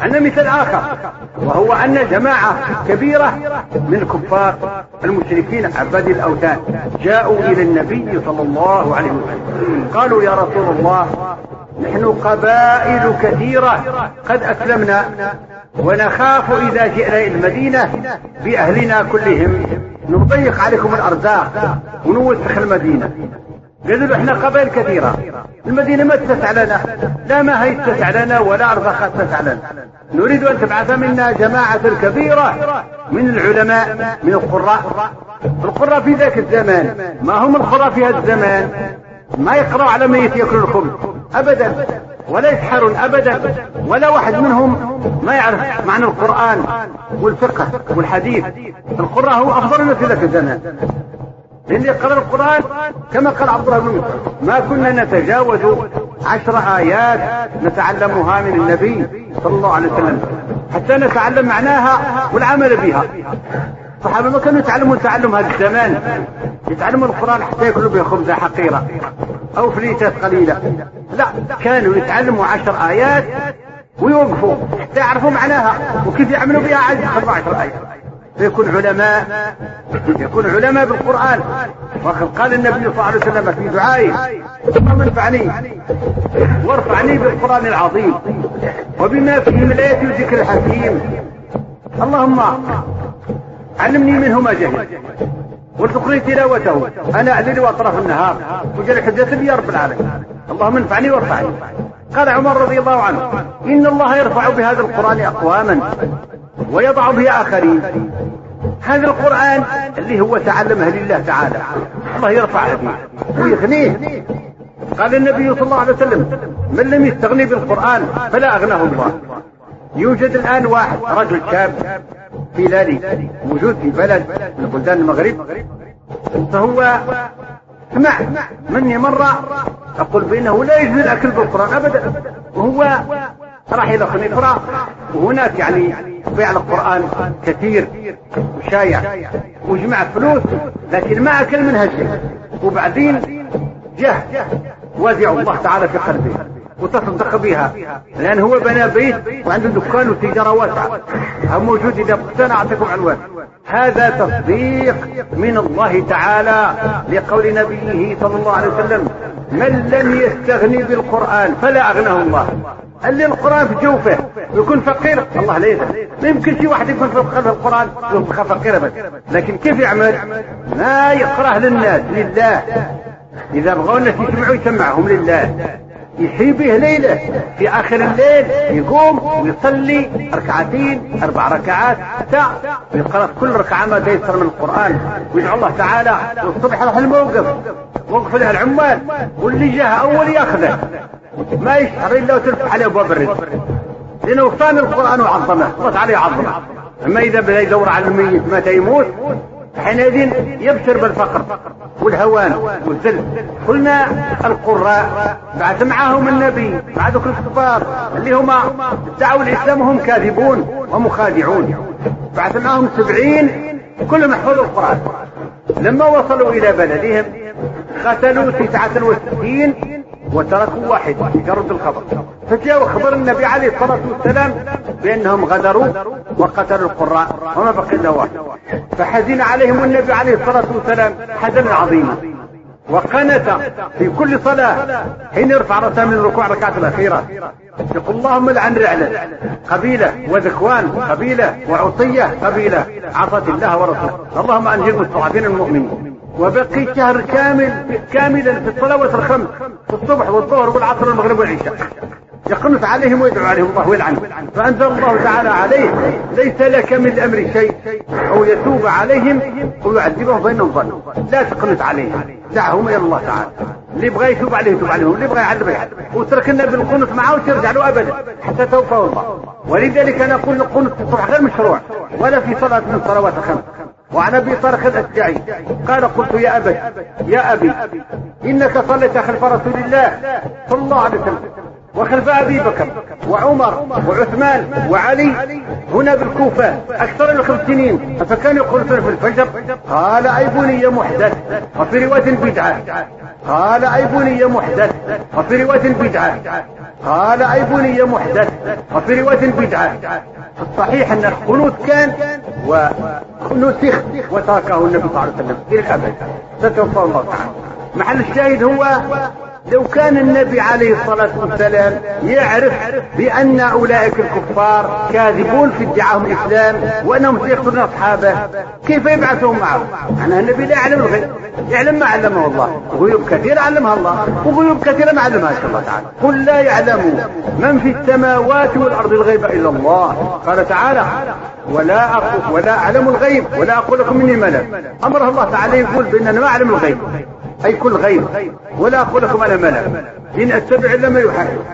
عندنا مثال آخر وهو أن جماعة كبيرة من الكفار المشركين عباد الأوثان جاءوا إلى النبي صلى الله عليه وسلم. قالوا يا رسول الله نحن قبائل كثيرة قد أسلمنا ونخاف إذا جئنا إلى المدينة بأهلنا كلهم. نضيق عليكم الأرزاق ونوسخ المدينة. إحنا قبائل كثيرة. المدينة ما تتسع لنا لا ما هي تتسع لنا ولا أرزاق تتسع لنا. نريد أن تبعث منا جماعة كبيرة من العلماء من القراء. القراء في ذاك الزمان ما هم القراء في هذا الزمان؟ ما يقرأوا على ميت يأكل الخبز. أبدا. ولا يسحرون أبدا. ولا واحد منهم ما يعرف معنى القرآن والفقه والحديث. القراء هو أفضل في ذاك الزمان. لأن يقرأ القرآن كما قال عبد الله بن ما كنا نتجاوز عشر آيات نتعلمها من النبي صلى الله عليه وسلم حتى نتعلم معناها والعمل بها. الصحابة ما كانوا يتعلمون تعلم هذا الزمان يتعلموا القرآن حتى يأكلوا به خبزة حقيرة أو فليتات قليلة. لا كانوا يتعلموا عشر آيات ويوقفوا حتى يعرفوا معناها وكيف يعملوا بها عز عشر آيات. فيكون علماء يكون علماء بالقرآن. وقد قال النبي صلى الله عليه وسلم في دعائه اللهم انفعني وارفعني بالقرآن العظيم وبما فيه من الآيات والذكر الحكيم. اللهم علمني منه ما جهل وارزقني تلاوته. أنا الليل واطراف النهار وجل حجة بي رب العالمين. اللهم انفعني وارفعني. قال عمر رضي الله عنه إن الله يرفع بهذا القرآن أقواما ويضع به آخرين. هذا القرآن اللي هو تعلمه لله تعالى. الله يرفع به ويغنيه قال النبي صلى الله عليه وسلم من لم يستغني بالقرآن فلا أغناه الله. يوجد الآن واحد رجل شاب هلالي موجود في بلد من بلدان المغرب. فهو سمع مني مرة أقول بأنه لا يجوز الأكل بالقرآن أبدا. وهو راح إلى خنيفرة وهناك يعني بيع القرآن كثير وشايع وجمع فلوس لكن ما أكل منها شيء. وبعدين جه وزع الله تعالى في قلبه وتصدق بها لأن هو بنى بيت وعنده دكان وتجارة واسعة هم موجود إذا أنا أعطيكم عنوان هذا تصديق من الله تعالى لقول نبيه صلى الله عليه وسلم. من لم يستغني بالقرآن فلا أغناه الله. اللي القرآن في جوفه ويكون فقير الله ما يمكن شي واحد يكون في قلب القرآن فقير بس لكن كيف يعمل؟ ما يقرأه للناس لله. إذا بغوا الناس يسمعوا يسمعهم لله. يحيي به ليلة. في آخر الليل يقوم ويصلي ركعتين أربع ركعات ساعة ويقرأ كل ركعة ما تيسر من القرآن. ويدعو الله تعالى والصبح يروح الموقف. وقف له العمال. واللي جاه أول يأخذه. ما يشعر إلا وترفع عليه أبواب الرزق. لأنه صان القرآن وعظمه. الله تعالى يعظمه. أما إذا بدأ يدور على الميت متى يموت؟ حينئذ يبشر بالفقر والهوان والذل. قلنا القراء بعث معهم النبي مع ذوك الكفار اللي هما ادعوا الإسلام وهم كاذبون ومخادعون بعث معهم سبعين كلهم يحفظوا القرآن. لما وصلوا إلى بلدهم قتلوا تسعة وستين وتركوا واحد يرد الخبر. فجاء خبر النبي عليه الصلاة والسلام؟ بأنهم غدروا وقتلوا القراء وما بقي إلا واحد. فحزن عليهم النبي عليه الصلاة والسلام حزنا عظيما وقنت في كل صلاة حين يرفع رأسه من الركوع ركعة الأخيرة. يقول اللهم لعن رعلة. قبيلة وذكوان قبيلة وعطية قبيلة. عصت الله ورسوله. اللهم أنجي المستضعفين المؤمنين. وبقي شهر كامل كاملا في الصلوات الخمس في الصبح والظهر والعصر والمغرب والعشاء. يقنط عليهم ويدعو عليهم الله ويلعنهم فأنزل الله تعالى عليه ليس لك من الأمر شيء. أو يتوب عليهم أو يعذبهم فإنهم ظلموا. لا تقنط عليهم. دعهم إلى الله تعالى. اللي يبغى يتوب عليه يتوب عليهم اللي يبغى يعذب يعذب. وتركنا بالقنط معه وترجع له أبدا. حتى توفاه الله. ولذلك نقول القنط في الصبح غير مشروع ولا في صلاة من الصلوات الخمس. وعن أبي طارق الأشجعي قال قلت يا ابي يا أبي إنك صليت خلف رسول الله صلى الله عليه وسلم وخلف أبي بكر وعمر وعثمان وعلي هنا بالكوفة أكثر من خمس سنين فكانوا يقولون في الفجر؟ قال أي بني محدث وفي رواية بدعة. قال أي بني محدث وفي رواية بدعة. قال أي بني محدث وفي رواية بدعة. الصحيح أن القنوت كان ونسخ وتركه النبي صلى الله عليه وسلم. إلى الأبد. ستوفى الله تعالى. محل الشاهد هو لو كان النبي عليه الصلاة والسلام يعرف بأن أولئك الكفار كاذبون في ادعاهم الإسلام وأنهم سيقتلون أصحابه كيف يبعثهم معه؟ أنا النبي لا يعلم الغيب. يعلم ما علمه الله. غيوب كثيرة علمها الله. وغيوب كثيرة ما علمها الله تعالى. قل لا يعلم من في السماوات والأرض الغيب إلا الله. قال تعالى ولا أقول ولا أعلم الغيب ولا أقول لكم إني ملك. أمره الله تعالى يقول بأننا ما أعلم الغيب. أي كل غيب. ولا أقول لكم أنا ملك إن أتبع إلا ما يوحى